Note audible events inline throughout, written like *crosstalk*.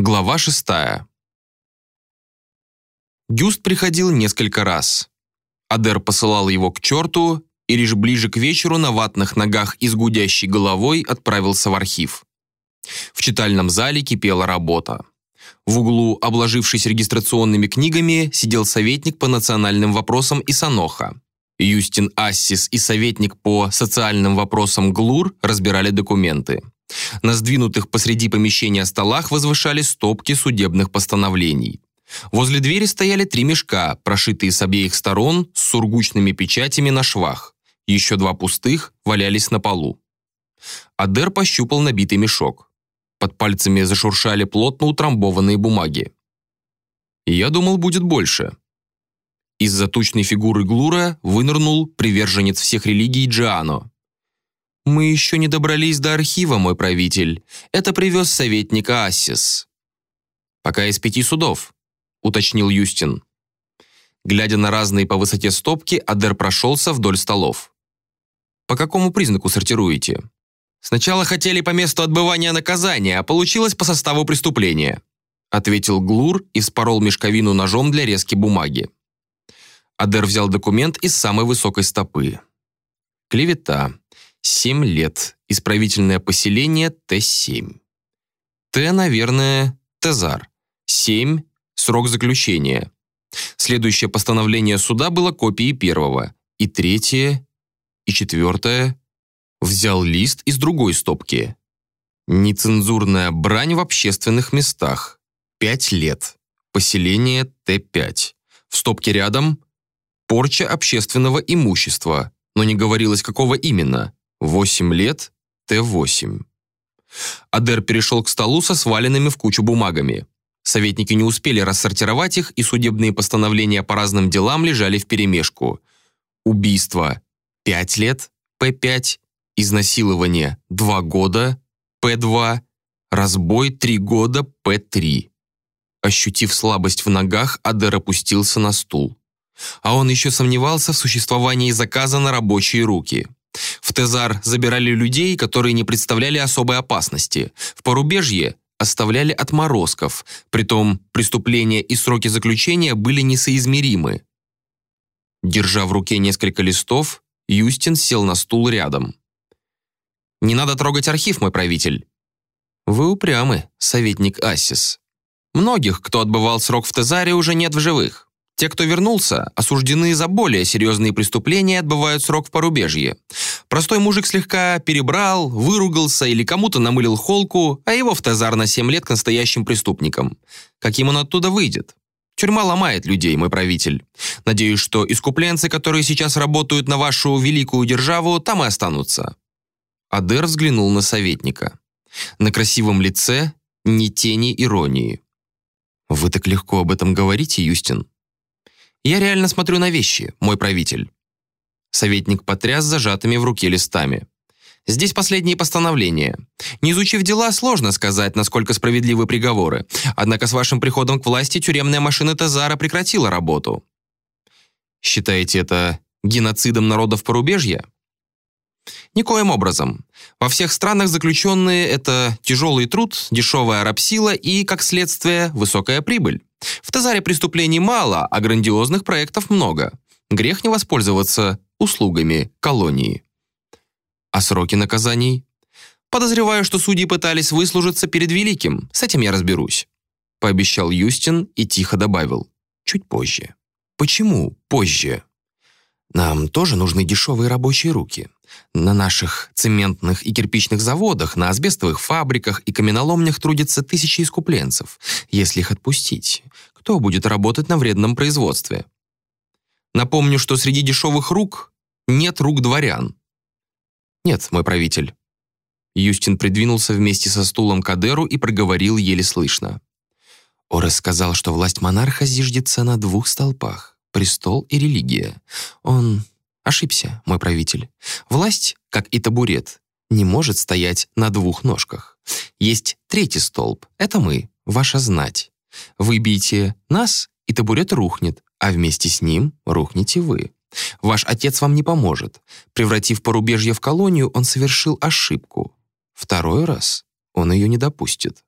Глава шестая. Гюст приходил несколько раз. Адер посылал его к черту и лишь ближе к вечеру на ватных ногах и с гудящей головой отправился в архив. В читальном зале кипела работа. В углу, обложившись регистрационными книгами, сидел советник по национальным вопросам Исаноха. Юстин Ассис и советник по социальным вопросам Глур разбирали документы. На сдвинутых посреди помещения столах возвышали стопки судебных постановлений. Возле двери стояли три мешка, прошитые с обеих сторон с сургучными печатями на швах. Еще два пустых валялись на полу. Адер пощупал набитый мешок. Под пальцами зашуршали плотно утрамбованные бумаги. Я думал, будет больше. Из-за тучной фигуры Глура вынырнул приверженец всех религий Джиано. «Мы еще не добрались до архива, мой правитель. Это привез советник Ассис». «Пока из пяти судов», — уточнил Юстин. Глядя на разные по высоте стопки, Адер прошелся вдоль столов. «По какому признаку сортируете?» «Сначала хотели по месту отбывания наказания, а получилось по составу преступления», ответил Глур и спорол мешковину ножом для резки бумаги. Адер взял документ из самой высокой стопы. Клевета. Семь лет. Исправительное поселение Т-7. Т, наверное, Тезар. Семь. Срок заключения. Следующее постановление суда было копией первого. И третье, и четвертое. Взял лист из другой стопки. Нецензурная брань в общественных местах. Пять лет. Поселение Т-5. В стопке рядом порча общественного имущества, но не говорилось, какого именно. 8 лет, Т8. Адер перешел к столу со сваленными в кучу бумагами. Советники не успели рассортировать их, и судебные постановления по разным делам лежали вперемешку. Убийство – 5 лет, П5, изнасилование – 2 года, П2, разбой – 3 года, П3. Ощутив слабость в ногах, Адер опустился на стул. А он еще сомневался в существовании заказа на рабочие руки – в Тезар забирали людей, которые не представляли особой опасности. В порубежье оставляли отморозков, притом преступления и сроки заключения были несоизмеримы. Держа в руке несколько листов, Юстин сел на стул рядом. «Не надо трогать архив, мой правитель». «Вы упрямы, советник Ассис. Многих, кто отбывал срок в Тезаре, уже нет в живых. Те, кто вернулся, осуждены за более серьезные преступления отбывают срок в порубежье. Простой мужик слегка перебрал, выругался или кому-то намылил холку, а его в тазар на 7 лет к настоящим преступникам. Каким он оттуда выйдет? Тюрьма ломает людей, мой правитель. Надеюсь, что искупленцы, которые сейчас работают на вашу великую державу, там и останутся». Адер взглянул на советника. На красивом лице ни тени иронии. «Вы так легко об этом говорите, Юстин?» Я реально смотрю на вещи, мой правитель». Советник потряс зажатыми в руке листами. Здесь последние постановления. Не изучив дела, сложно сказать, насколько справедливы приговоры. Однако с вашим приходом к власти тюремная машина Тазара прекратила работу. Считаете это геноцидом народов порубежья? Никоим образом. Во всех странах заключенные – это тяжелый труд, дешевая рабсила и, как следствие, высокая прибыль. В Тазаре преступлений мало, а грандиозных проектов много. Грех не воспользоваться услугами колонии. А сроки наказаний? Подозреваю, что судьи пытались выслужиться перед Великим. С этим я разберусь. Пообещал Юстин и тихо добавил. Чуть позже. Почему позже? Нам тоже нужны дешевые рабочие руки. На наших цементных и кирпичных заводах, на асбестовых фабриках и каменоломнях трудятся тысячи искупленцев. Если их отпустить, кто будет работать на вредном производстве? Напомню, что среди дешевых рук нет рук дворян. Нет, мой правитель. Юстин придвинулся вместе со стулом к Адеру и проговорил еле слышно. Орес сказал, что власть монарха зиждется на двух столпах престол и религия. Он ошибся, мой правитель. Власть, как и табурет, не может стоять на двух ножках. Есть третий столб — это мы, ваша знать. Выбейте нас, и табурет рухнет, а вместе с ним рухнете вы. Ваш отец вам не поможет. Превратив порубежье в колонию, он совершил ошибку. Второй раз он ее не допустит.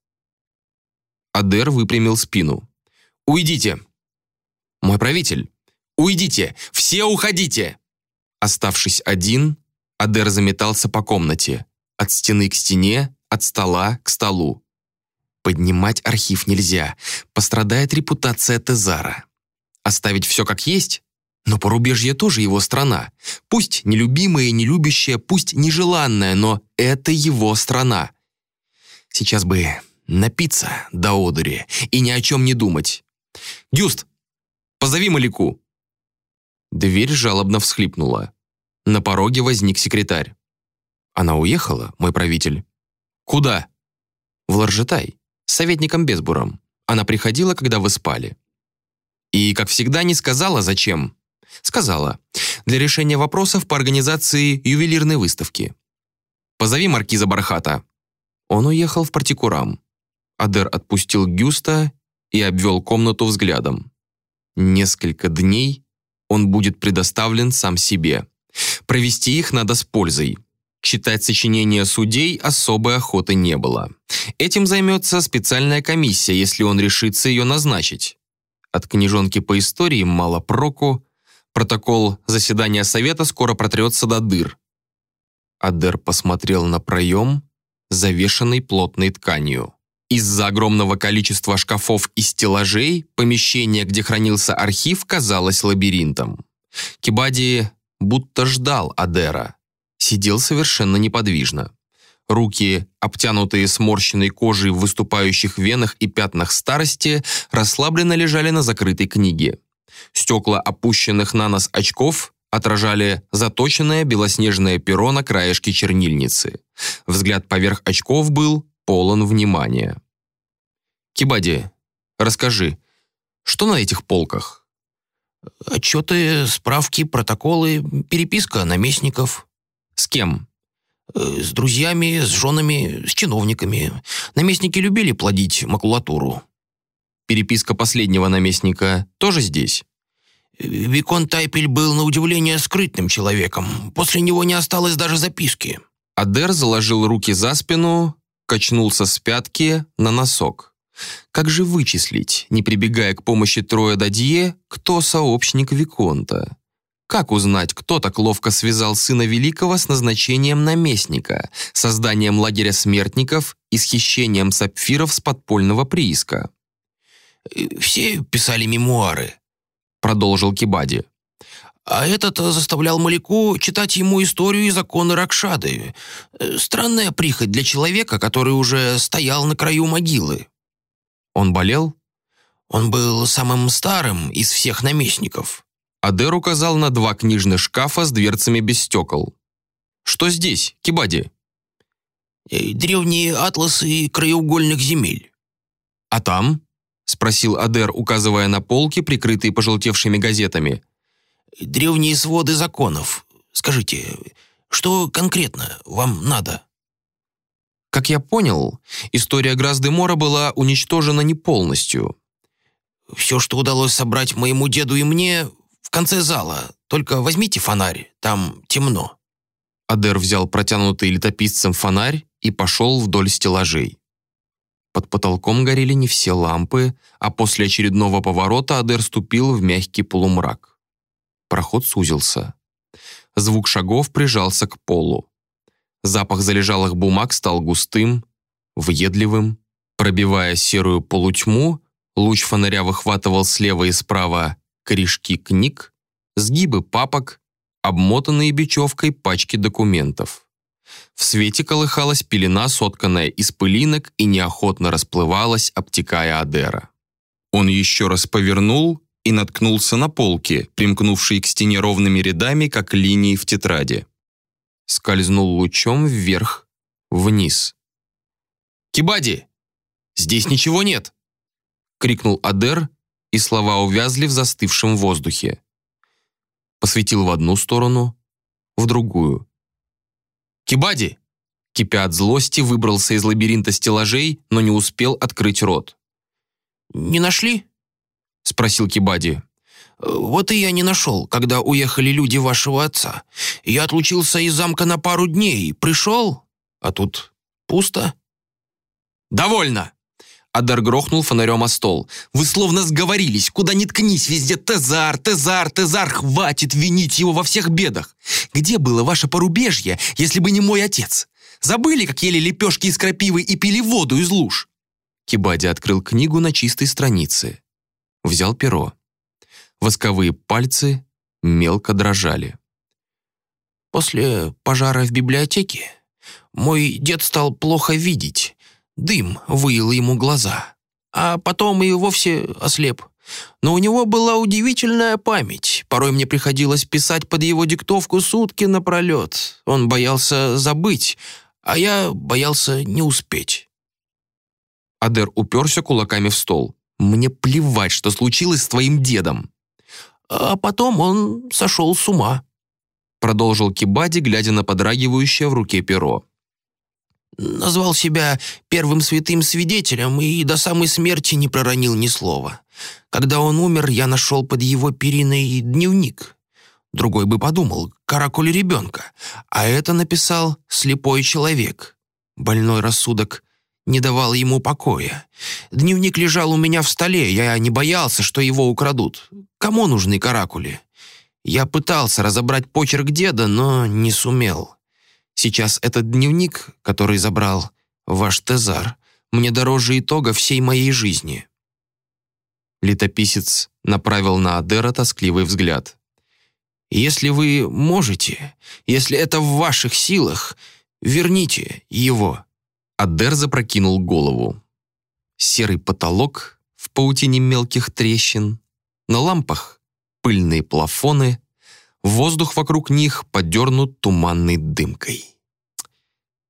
Адер выпрямил спину. «Уйдите!» «Мой правитель! Уйдите! Все уходите!» Оставшись один, Адер заметался по комнате, от стены к стене, от стола к столу. Поднимать архив нельзя, пострадает репутация Тезара. Оставить все как есть? Но порубежье тоже его страна. Пусть нелюбимая и нелюбящая, пусть нежеланная, но это его страна. Сейчас бы напиться до одури и ни о чем не думать. «Гюст, позови Маляку!» Дверь жалобно всхлипнула. На пороге возник секретарь. «Она уехала, мой правитель?» «Куда?» «В Ларжетай, с советником Безбуром. Она приходила, когда вы спали». «И, как всегда, не сказала, зачем?» «Сказала. Для решения вопросов по организации ювелирной выставки». «Позови маркиза Бархата». Он уехал в партикурам. Адер отпустил Гюста и обвел комнату взглядом. Несколько дней он будет предоставлен сам себе. Провести их надо с пользой. Читать сочинения судей особой охоты не было. Этим займется специальная комиссия, если он решится ее назначить. От книжонки по истории мало проку. Протокол заседания совета скоро протрется до дыр. Адер посмотрел на проем, завешанный плотной тканью. Из-за огромного количества шкафов и стеллажей помещение, где хранился архив, казалось лабиринтом. Кибади будто ждал Адера. Сидел совершенно неподвижно. Руки, обтянутые сморщенной кожей в выступающих венах и пятнах старости, расслабленно лежали на закрытой книге. Стекла опущенных на нос очков отражали заточенное белоснежное перо на краешке чернильницы. Взгляд поверх очков был полон внимания. «Кибади, расскажи, что на этих полках?» «Отчеты, справки, протоколы, переписка наместников». «С кем?» «Э, «С друзьями, с женами, с чиновниками. Наместники любили плодить макулатуру». «Переписка последнего наместника тоже здесь?» Викон Тайпель был на удивление скрытным человеком. После него не осталось даже записки. Адер заложил руки за спину, качнулся с пятки на носок. Как же вычислить, не прибегая к помощи Троя Дадье, кто сообщник Виконта? Как узнать, кто так ловко связал сына Великого с назначением наместника, созданием лагеря смертников и схищением сапфиров с подпольного прииска? «Все писали мемуары», — продолжил Кибади. А этот заставлял Маляку читать ему историю и законы Ракшады. Э, странная прихоть для человека, который уже стоял на краю могилы. Он болел? Он был самым старым из всех наместников. Адер указал на два книжных шкафа с дверцами без стекол. «Что здесь, Кибади?» Э, «Древние атласы краеугольных земель». «А там?» — спросил Адер, указывая на полки, прикрытые пожелтевшими газетами древние своды законов. Скажите, что конкретно вам надо?» Как я понял, история Грас-де-Мора была уничтожена не полностью. «Все, что удалось собрать моему деду и мне, в конце зала. Только возьмите фонарь, там темно». Адер взял протянутый летописцем фонарь и пошел вдоль стеллажей. Под потолком горели не все лампы, а после очередного поворота Адер ступил в мягкий полумрак. Проход сузился. Звук шагов прижался к полу. Запах залежалых бумаг стал густым, въедливым. Пробивая серую полутьму, луч фонаря выхватывал слева и справа корешки книг, сгибы папок, обмотанные бечевкой пачки документов. В свете колыхалась пелена, сотканная из пылинок, и неохотно расплывалась, обтекая Адера. Он еще раз повернул и наткнулся на полки, примкнувшие к стене ровными рядами, как линии в тетради. Скользнул лучом вверх, вниз. «Кибади! Здесь ничего нет!» — крикнул Адер, и слова увязли в застывшем воздухе. Посветил в одну сторону, в другую. «Кибади!» Кипя от злости, выбрался из лабиринта стеллажей, но не успел открыть рот. «Не нашли?» — спросил Кибади. «Вот и я не нашел, когда уехали люди вашего отца. Я отлучился из замка на пару дней, пришел, а тут пусто». «Довольно!» Адар грохнул фонарем о стол. «Вы словно сговорились. Куда ни ткнись, везде Тезар, Тезар, Тезар. Хватит винить его во всех бедах. Где было ваше порубежье, если бы не мой отец? Забыли, как ели лепешки из крапивы и пили воду из луж?» Кибади открыл книгу на чистой странице. Взял перо. Восковые пальцы мелко дрожали. После пожара в библиотеке мой дед стал плохо видеть. Дым выел ему глаза. А потом и вовсе ослеп. Но у него была удивительная память. Порой мне приходилось писать под его диктовку сутки напролет. Он боялся забыть, а я боялся не успеть. Адер уперся кулаками в стол. «Мне плевать, что случилось с твоим дедом». «А потом он сошел с ума», продолжил Кибади, глядя на подрагивающее в руке перо. Назвал себя первым святым свидетелем и до самой смерти не проронил ни слова. Когда он умер, я нашел под его периной дневник. Другой бы подумал, каракуль ребенка, а это написал слепой человек. Больной рассудок не давал ему покоя. Дневник лежал у меня в столе, я не боялся, что его украдут. Кому нужны каракули? Я пытался разобрать почерк деда, но не сумел. Сейчас этот дневник, который забрал ваш Тезар, мне дороже итога всей моей жизни». Летописец направил на Адера тоскливый взгляд. «Если вы можете, если это в ваших силах, верните его». Адер запрокинул голову. Серый потолок в паутине мелких трещин, на лампах пыльные плафоны, воздух вокруг них подернут туманной дымкой.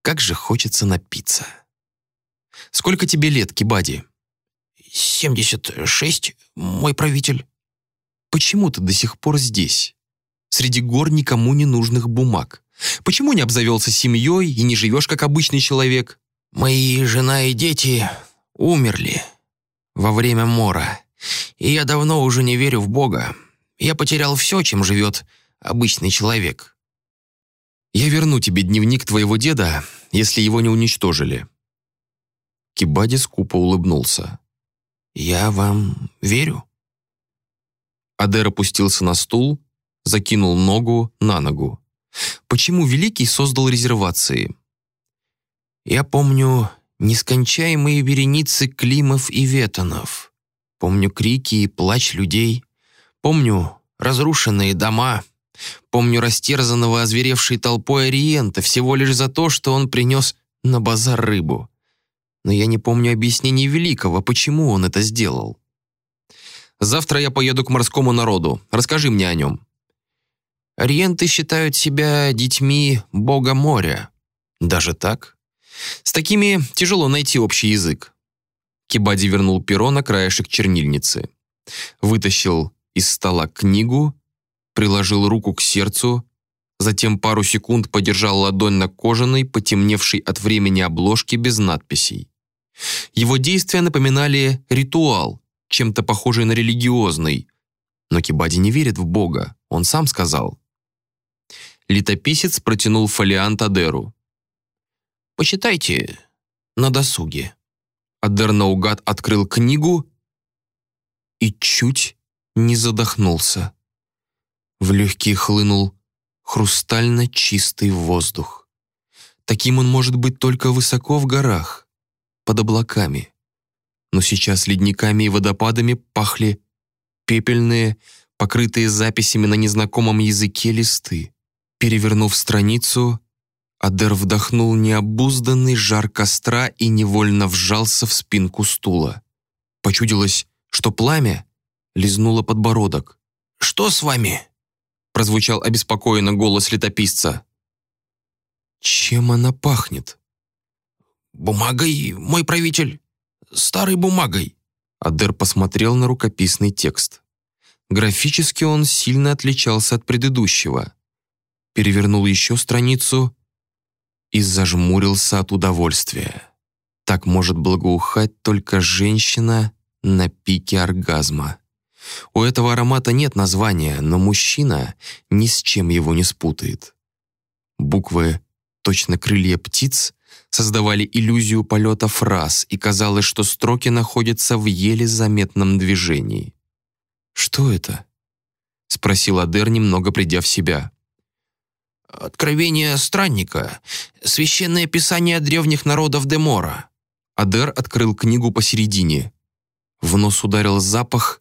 Как же хочется напиться. Сколько тебе лет, Кибади? «Семьдесят шесть, мой правитель». Почему ты до сих пор здесь? Среди гор никому не нужных бумаг. Почему не обзавелся семьей и не живешь как обычный человек? Мои жена и дети умерли во время мора, и я давно уже не верю в Бога. Я потерял все, чем живет обычный человек. Я верну тебе дневник твоего деда, если его не уничтожили». Кибади скупо улыбнулся. «Я вам верю». Адер опустился на стул, закинул ногу на ногу. Почему Великий создал резервации? Я помню нескончаемые вереницы Климов и Ветонов. Помню крики и плач людей. Помню разрушенные дома. Помню растерзанного озверевшей толпой Ориента всего лишь за то, что он принес на базар рыбу. Но я не помню объяснений Великого, почему он это сделал. «Завтра я поеду к морскому народу. Расскажи мне о нем». Ориенты считают себя детьми бога моря. Даже так? С такими тяжело найти общий язык. Кибади вернул перо на краешек чернильницы. Вытащил из стола книгу, приложил руку к сердцу, затем пару секунд подержал ладонь на кожаной, потемневшей от времени обложке без надписей. Его действия напоминали ритуал, чем-то похожий на религиозный. Но Кибади не верит в Бога, он сам сказал. Летописец протянул фолиант Адеру. «Почитайте на досуге». Адер наугад открыл книгу и чуть не задохнулся. В легкие хлынул хрустально чистый воздух. Таким он может быть только высоко в горах, под облаками. Но сейчас ледниками и водопадами пахли пепельные, покрытые записями на незнакомом языке листы. Перевернув страницу, Адер вдохнул необузданный жар костра и невольно вжался в спинку стула. Почудилось, что пламя лизнуло подбородок. «Что с вами?» Прозвучал обеспокоенно голос летописца. «Чем она пахнет?» «Бумагой, мой правитель. Старой бумагой». Адер посмотрел на рукописный текст. Графически он сильно отличался от предыдущего. Перевернул еще страницу и зажмурился от удовольствия. Так может благоухать только женщина на пике оргазма. У этого аромата нет названия, но мужчина ни с чем его не спутает. Буквы, точно крылья птиц, создавали иллюзию полета фраз, и казалось, что строки находятся в еле заметном движении. «Что это?» — спросил Адер, немного придя в себя. «Откровение странника. Священное писание древних народов Демора». Адер открыл книгу посередине. В нос ударил запах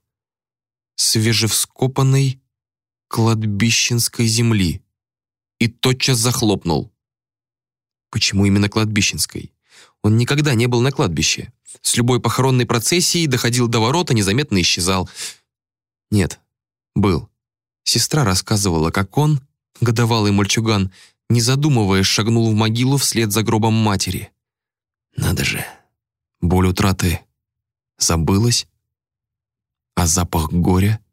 свежевскопанной кладбищенской земли и тотчас захлопнул. Почему именно кладбищенской? Он никогда не был на кладбище. С любой похоронной процессией доходил до ворот и незаметно исчезал. Нет, был. Сестра рассказывала, как он, годовалый мальчуган, не задумываясь, шагнул в могилу вслед за гробом матери. Надо же, боль утраты забылась, а запах горя —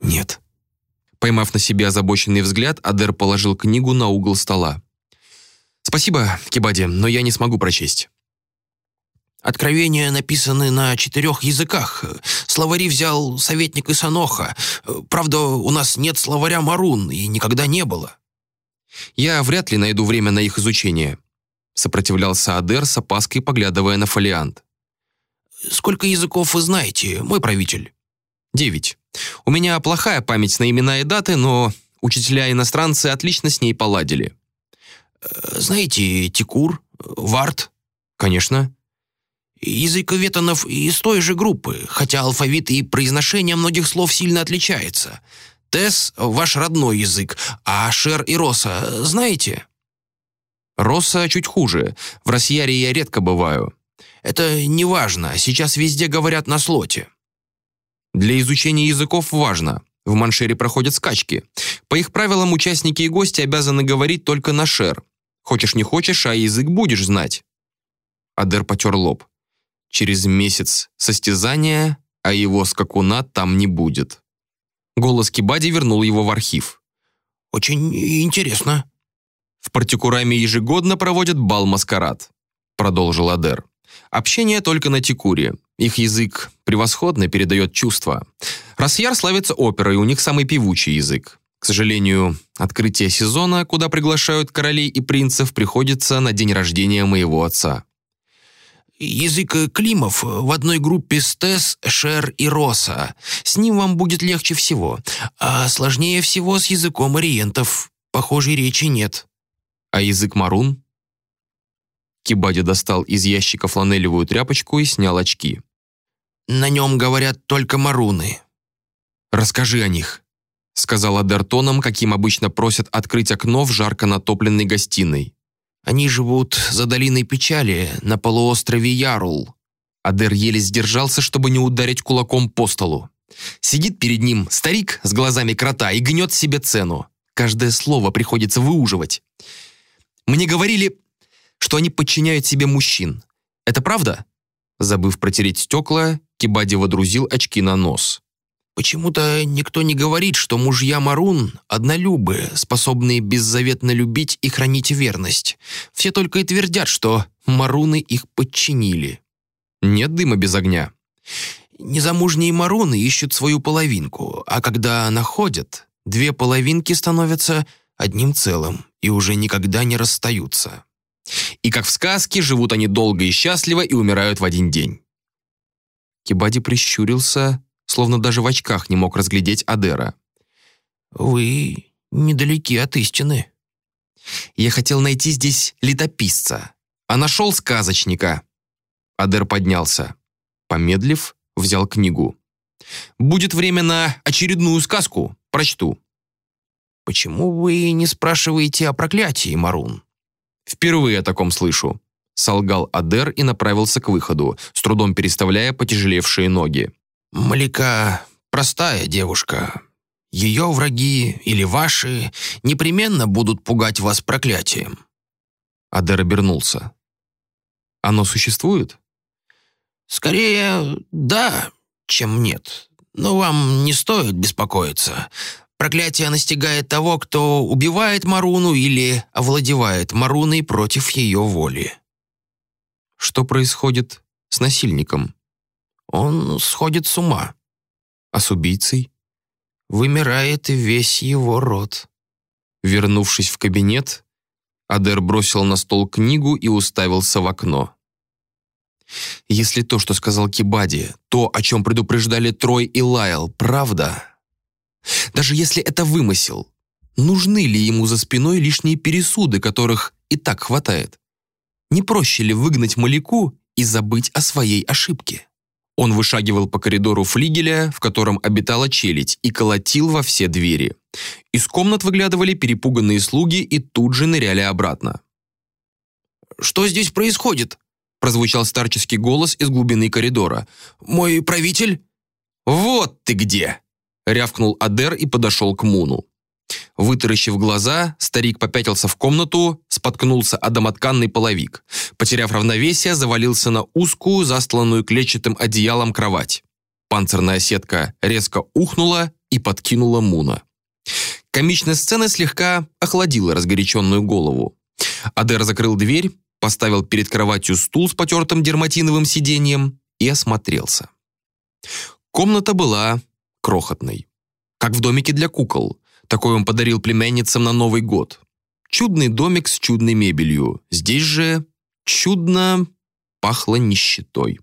нет. Поймав на себе озабоченный взгляд, Адер положил книгу на угол стола. «Спасибо, Кибади, но я не смогу прочесть». Откровения написаны на четырех языках. Словари взял советник Исаноха. Правда, у нас нет словаря Марун, и никогда не было. Я вряд ли найду время на их изучение. Сопротивлялся Адер с опаской, поглядывая на фолиант. Сколько языков вы знаете, мой правитель? Девять. У меня плохая память на имена и даты, но учителя-иностранцы отлично с ней поладили. Э, знаете, Тикур, Варт? Конечно. Язык ветонов из той же группы, хотя алфавит и произношение многих слов сильно отличается. Тес — ваш родной язык, а Шер и Роса знаете? Роса чуть хуже. В Россияре я редко бываю. Это не важно, сейчас везде говорят на слоте. Для изучения языков важно. В Маншере проходят скачки. По их правилам участники и гости обязаны говорить только на шер. Хочешь не хочешь, а язык будешь знать. Адер потер лоб. Через месяц состязания, а его скакуна там не будет. Голос Кибади вернул его в архив. «Очень интересно». «В партикураме ежегодно проводят бал-маскарад», продолжил Адер. «Общение только на текуре. Их язык превосходно передает чувства. Расьяр славится оперой, у них самый певучий язык. К сожалению, открытие сезона, куда приглашают королей и принцев, приходится на день рождения моего отца. Язык э, Климов в одной группе с Тесс, Шер и Роса. С ним вам будет легче всего. А сложнее всего с языком ориентов. Похожей речи нет. А язык Марун? Кибади достал из ящика фланелевую тряпочку и снял очки. На нем говорят только маруны. Расскажи о них, сказал Адер тоном, каким обычно просят открыть окно в жарко натопленной гостиной. Они живут за долиной печали на полуострове Ярул». Адер еле сдержался, чтобы не ударить кулаком по столу. Сидит перед ним старик с глазами крота и гнет себе цену. Каждое слово приходится выуживать. Мне говорили, что они подчиняют себе мужчин. Это правда? Забыв протереть стекла, Кибади водрузил очки на нос. Почему-то никто не говорит, что мужья Марун — однолюбы, способные беззаветно любить и хранить верность. Все только и твердят, что Маруны их подчинили. Нет дыма без огня. Незамужние Маруны ищут свою половинку, а когда находят, две половинки становятся одним целым и уже никогда не расстаются. И как в сказке, живут они долго и счастливо и умирают в один день. Кибади прищурился, словно даже в очках не мог разглядеть Адера. «Вы недалеки от истины». «Я хотел найти здесь летописца, а нашел сказочника». Адер поднялся. Помедлив, взял книгу. «Будет время на очередную сказку. Прочту». «Почему вы не спрашиваете о проклятии, Марун?» «Впервые о таком слышу», — солгал Адер и направился к выходу, с трудом переставляя потяжелевшие ноги. Маляка простая девушка. Ее враги или ваши непременно будут пугать вас проклятием». Адер обернулся. «Оно существует?» «Скорее, да, чем нет. Но вам не стоит беспокоиться. Проклятие настигает того, кто убивает Маруну или овладевает Маруной против ее воли». «Что происходит с насильником?» он сходит с ума. А с убийцей? Вымирает весь его род. Вернувшись в кабинет, Адер бросил на стол книгу и уставился в окно. Если то, что сказал Кибади, то, о чем предупреждали Трой и Лайл, правда, даже если это вымысел, нужны ли ему за спиной лишние пересуды, которых и так хватает? Не проще ли выгнать Маляку и забыть о своей ошибке? Он вышагивал по коридору флигеля, в котором обитала челядь, и колотил во все двери. Из комнат выглядывали перепуганные слуги и тут же ныряли обратно. «Что здесь происходит?» прозвучал старческий голос из глубины коридора. «Мой правитель?» «Вот ты где!» Рявкнул Адер и подошел к Муну. Вытаращив глаза, старик попятился в комнату, споткнулся о домотканный половик. Потеряв равновесие, завалился на узкую, застланную клетчатым одеялом кровать. Панцирная сетка резко ухнула и подкинула Муна. Комичная сцена слегка охладила разгоряченную голову. Адер закрыл дверь, поставил перед кроватью стул с потертым дерматиновым сиденьем и осмотрелся. Комната была крохотной. Как в домике для кукол. Такой он подарил племянницам на Новый год. Чудный домик с чудной мебелью. Здесь же чудно пахло нищетой.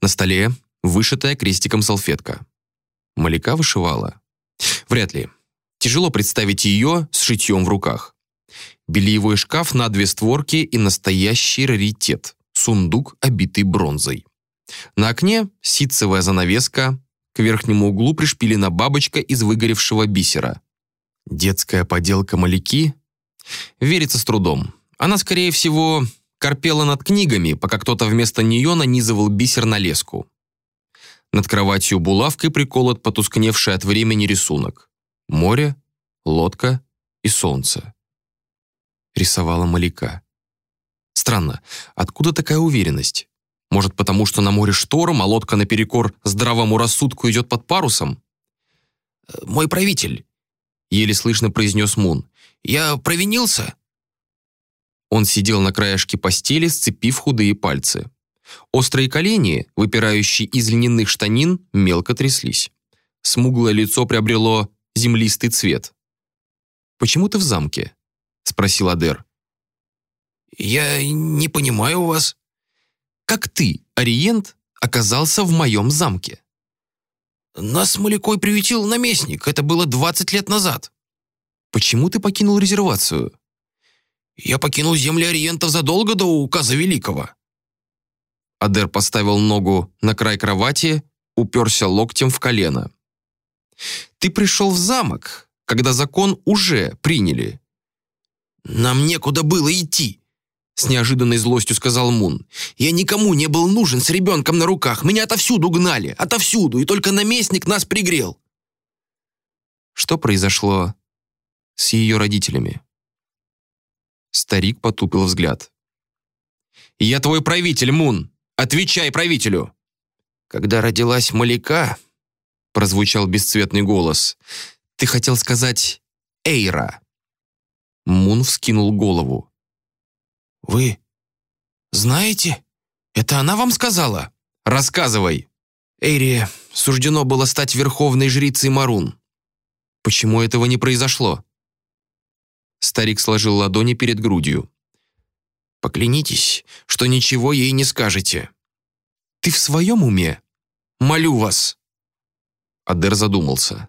На столе вышитая крестиком салфетка. Маляка вышивала. Вряд ли. Тяжело представить ее с шитьем в руках. Бельевой шкаф на две створки и настоящий раритет – сундук, обитый бронзой. На окне ситцевая занавеска, к верхнему углу пришпилена бабочка из выгоревшего бисера. Детская поделка маляки? Верится с трудом. Она, скорее всего, корпела над книгами, пока кто-то вместо нее нанизывал бисер на леску. Над кроватью булавкой приколот потускневший от времени рисунок. Море, лодка и солнце. Рисовала маляка. Странно, откуда такая уверенность? Может, потому что на море шторм, а лодка наперекор здравому рассудку идет под парусом? «Э, «Мой правитель», — еле слышно произнес Мун, — «я провинился?» Он сидел на краешке постели, сцепив худые пальцы. Острые колени, выпирающие из льняных штанин, мелко тряслись. Смуглое лицо приобрело землистый цвет. «Почему ты в замке?» — спросил Адер. «Я не понимаю вас», как ты, Ориент, оказался в моем замке?» «Нас с Малякой приютил наместник. Это было 20 лет назад». «Почему ты покинул резервацию?» «Я покинул земли Ориентов задолго до указа Великого». Адер поставил ногу на край кровати, уперся локтем в колено. «Ты пришел в замок, когда закон уже приняли». «Нам некуда было идти», с неожиданной злостью сказал Мун. «Я никому не был нужен с ребенком на руках. Меня отовсюду гнали, отовсюду, и только наместник нас пригрел». Что произошло с ее родителями? Старик потупил взгляд. «Я твой правитель, Мун! Отвечай правителю!» «Когда родилась Маляка», — прозвучал бесцветный голос, «ты хотел сказать Эйра». Мун вскинул голову. «Вы знаете? Это она вам сказала?» «Рассказывай!» Эйри суждено было стать верховной жрицей Марун. Почему этого не произошло? Старик сложил ладони перед грудью. «Поклянитесь, что ничего ей не скажете». «Ты в своем уме? Молю вас!» Адер задумался.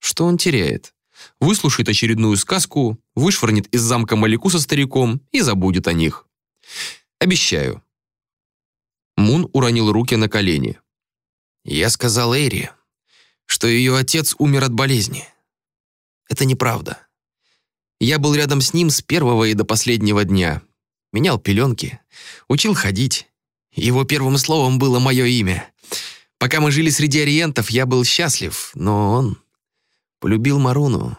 Что он теряет? Выслушает очередную сказку, вышвырнет из замка Малику со стариком и забудет о них. Обещаю. Мун уронил руки на колени. Я сказал Эйри, что ее отец умер от болезни. Это неправда. Я был рядом с ним с первого и до последнего дня. Менял пеленки, учил ходить. Его первым словом было мое имя. Пока мы жили среди ориентов, я был счастлив, но он Полюбил Маруну.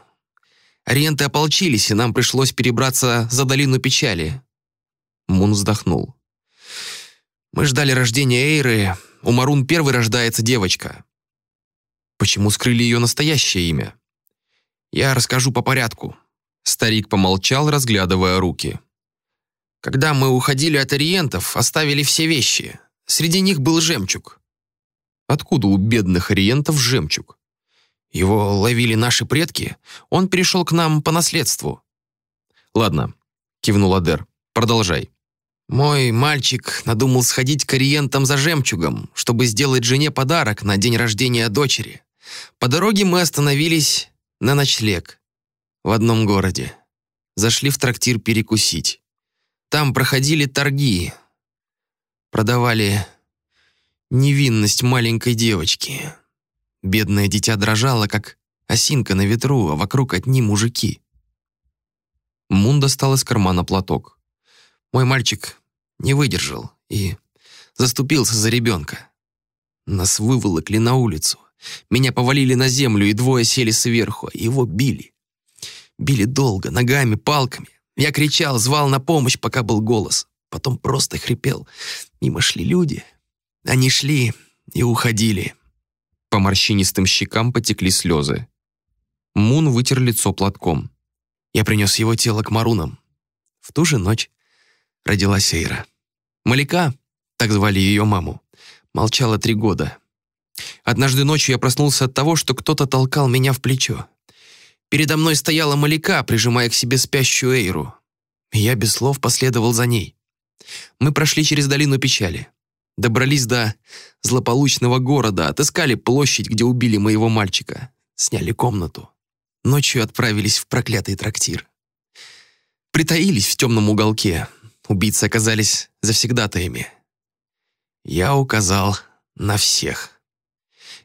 Ориенты ополчились, и нам пришлось перебраться за долину печали. Мун вздохнул. Мы ждали рождения Эйры. У Марун первой рождается девочка. Почему скрыли ее настоящее имя? Я расскажу по порядку. Старик помолчал, разглядывая руки. Когда мы уходили от ориентов, оставили все вещи. Среди них был жемчуг. Откуда у бедных ориентов жемчуг? Его ловили наши предки, он перешел к нам по наследству. Ладно, кивнул Адер. «Продолжай». Мой мальчик надумал сходить к ориентам за жемчугом, чтобы сделать жене подарок на день рождения дочери. По дороге мы остановились на ночлег в одном городе. Зашли в трактир перекусить. Там проходили торги. Продавали невинность маленькой девочки. Бедное дитя дрожало, как осинка на ветру, а вокруг одни мужики. Мун достал из кармана платок. Мой мальчик не выдержал и заступился за ребенка. Нас выволокли на улицу. Меня повалили на землю, и двое сели сверху, а его били. Били долго, ногами, палками. Я кричал, звал на помощь, пока был голос. Потом просто хрипел. Мимо шли люди. Они шли и уходили. По морщинистым щекам потекли слезы. Мун вытер лицо платком. Я принес его тело к Марунам. В ту же ночь родилась Эйра. Малика, так звали ее маму, молчала три года. Однажды ночью я проснулся от того, что кто-то толкал меня в плечо. Передо мной стояла Малика, прижимая к себе спящую Эйру. Я без слов последовал за ней. Мы прошли через долину печали. Добрались до злополучного города, отыскали площадь, где убили моего мальчика. Сняли комнату. Ночью отправились в проклятый трактир. Притаились в темном уголке. Убийцы оказались завсегдатаями. Я указал на всех.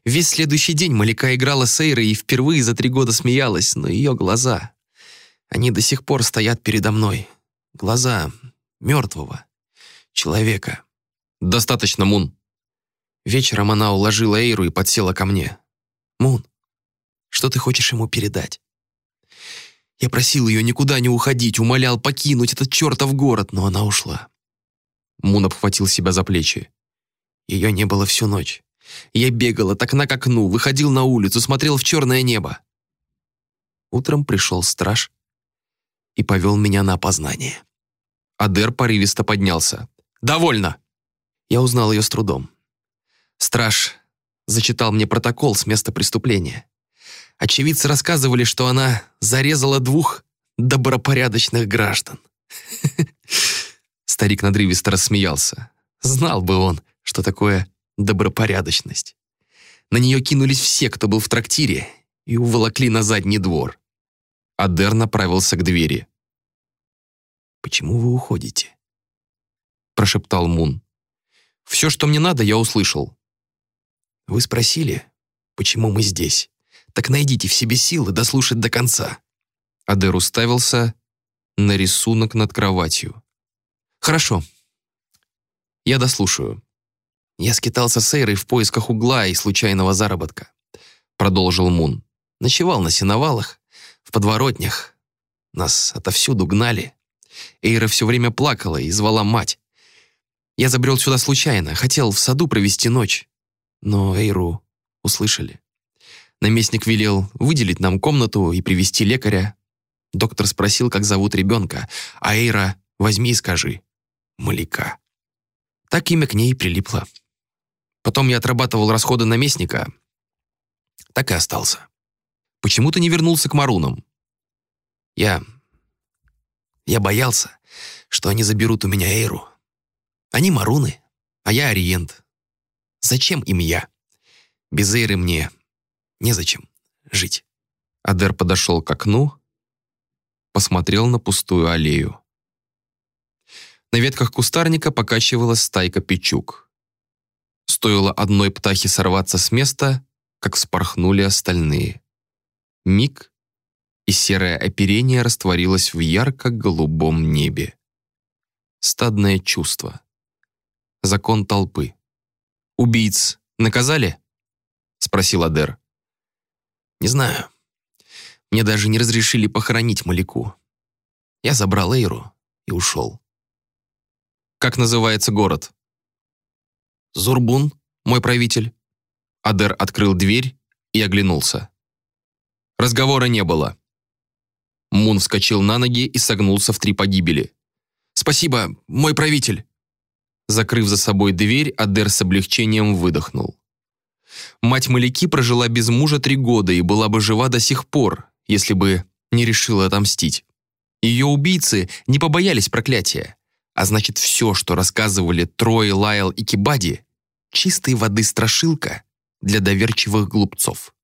Весь следующий день Малика играла с Эйрой и впервые за три года смеялась, но ее глаза... Они до сих пор стоят передо мной. Глаза мертвого человека. «Достаточно, Мун». Вечером она уложила Эйру и подсела ко мне. «Мун, что ты хочешь ему передать?» Я просил ее никуда не уходить, умолял покинуть этот чертов город, но она ушла. Мун обхватил себя за плечи. Ее не было всю ночь. Я бегал от окна к окну, выходил на улицу, смотрел в черное небо. Утром пришел страж и повел меня на опознание. Адер порывисто поднялся. «Довольно!» Я узнал ее с трудом. Страж зачитал мне протокол с места преступления. Очевидцы рассказывали, что она зарезала двух добропорядочных граждан. *laughs* Старик надрывисто рассмеялся. Знал бы он, что такое добропорядочность. На нее кинулись все, кто был в трактире, и уволокли на задний двор. Адер направился к двери. «Почему вы уходите?» прошептал Мун. «Все, что мне надо, я услышал». «Вы спросили, почему мы здесь? Так найдите в себе силы дослушать до конца». Адер уставился на рисунок над кроватью. «Хорошо. Я дослушаю. Я скитался с Эйрой в поисках угла и случайного заработка», продолжил Мун. «Ночевал на сеновалах, в подворотнях. Нас отовсюду гнали. Эйра все время плакала и звала мать. Я забрел сюда случайно, хотел в саду провести ночь. Но Эйру услышали. Наместник велел выделить нам комнату и привести лекаря. Доктор спросил, как зовут ребенка, а Эйра возьми и скажи. Малика. Так имя к ней прилипло. Потом я отрабатывал расходы наместника. Так и остался. Почему ты не вернулся к Марунам? Я... Я боялся, что они заберут у меня Эйру. Они маруны, а я ориент. Зачем им я? Без Эйры мне незачем жить. Адер подошел к окну, посмотрел на пустую аллею. На ветках кустарника покачивалась стайка печук. Стоило одной птахе сорваться с места, как вспорхнули остальные. Миг, и серое оперение растворилось в ярко-голубом небе. Стадное чувство. Закон толпы. «Убийц наказали?» — спросил Адер. «Не знаю. Мне даже не разрешили похоронить Маляку. Я забрал Эйру и ушел». «Как называется город?» «Зурбун, мой правитель». Адер открыл дверь и оглянулся. Разговора не было. Мун вскочил на ноги и согнулся в три погибели. «Спасибо, мой правитель!» Закрыв за собой дверь, Адер с облегчением выдохнул. Мать Маляки прожила без мужа три года и была бы жива до сих пор, если бы не решила отомстить. Ее убийцы не побоялись проклятия. А значит, все, что рассказывали Трой, Лайл и Кибади, чистой воды страшилка для доверчивых глупцов.